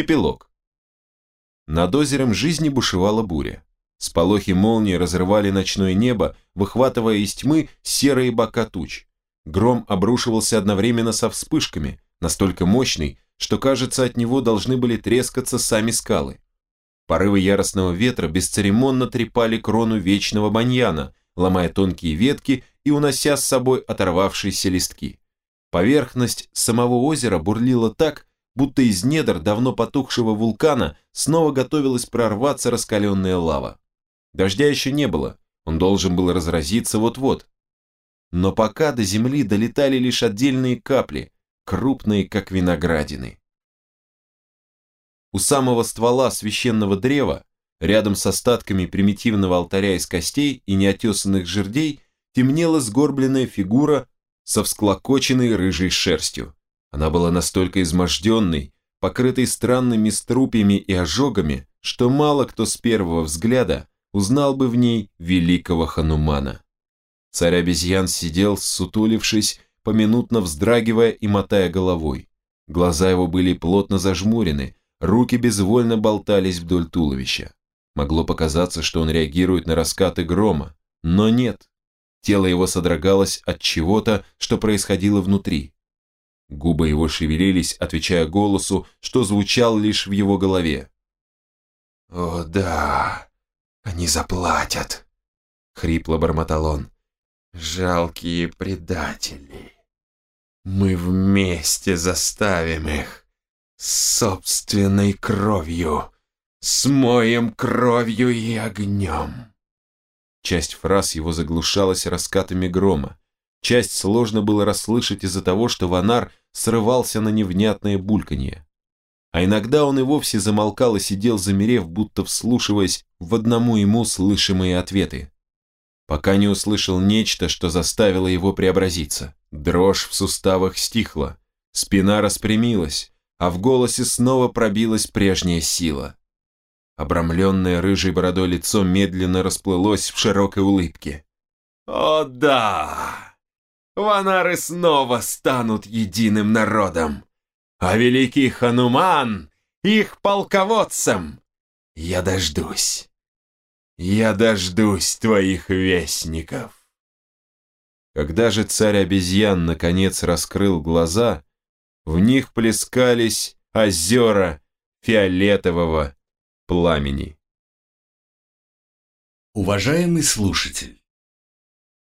Эпилог. Над озером жизни бушевала буря. Сполохи молнии разрывали ночное небо, выхватывая из тьмы серые бока туч. Гром обрушивался одновременно со вспышками, настолько мощный, что, кажется, от него должны были трескаться сами скалы. Порывы яростного ветра бесцеремонно трепали крону вечного баньяна, ломая тонкие ветки и унося с собой оторвавшиеся листки. Поверхность самого озера бурлила так, будто из недр давно потухшего вулкана снова готовилась прорваться раскаленная лава. Дождя еще не было, он должен был разразиться вот-вот. Но пока до земли долетали лишь отдельные капли, крупные, как виноградины. У самого ствола священного древа, рядом с остатками примитивного алтаря из костей и неотесанных жердей, темнела сгорбленная фигура со всклокоченной рыжей шерстью. Она была настолько изможденной, покрытой странными струпьями и ожогами, что мало кто с первого взгляда узнал бы в ней великого Ханумана. Царь обезьян сидел, сутулившись, поминутно вздрагивая и мотая головой. Глаза его были плотно зажмурены, руки безвольно болтались вдоль туловища. Могло показаться, что он реагирует на раскаты грома, но нет. Тело его содрогалось от чего-то, что происходило внутри. Губы его шевелились, отвечая голосу, что звучал лишь в его голове. «О да, они заплатят!» — хрипло бормотал он. «Жалкие предатели! Мы вместе заставим их собственной кровью, смоем кровью и огнем!» Часть фраз его заглушалась раскатами грома, часть сложно было расслышать из-за того, что Ванар срывался на невнятное бульканье. А иногда он и вовсе замолкал и сидел замерев, будто вслушиваясь в одному ему слышимые ответы. Пока не услышал нечто, что заставило его преобразиться. Дрожь в суставах стихла, спина распрямилась, а в голосе снова пробилась прежняя сила. Обрамленное рыжей бородой лицо медленно расплылось в широкой улыбке. «О да! Ванары снова станут единым народом, а великий Хануман их полководцем! Я дождусь! Я дождусь твоих вестников!» Когда же царь обезьян наконец раскрыл глаза, в них плескались озера фиолетового пламени. Уважаемый слушатель,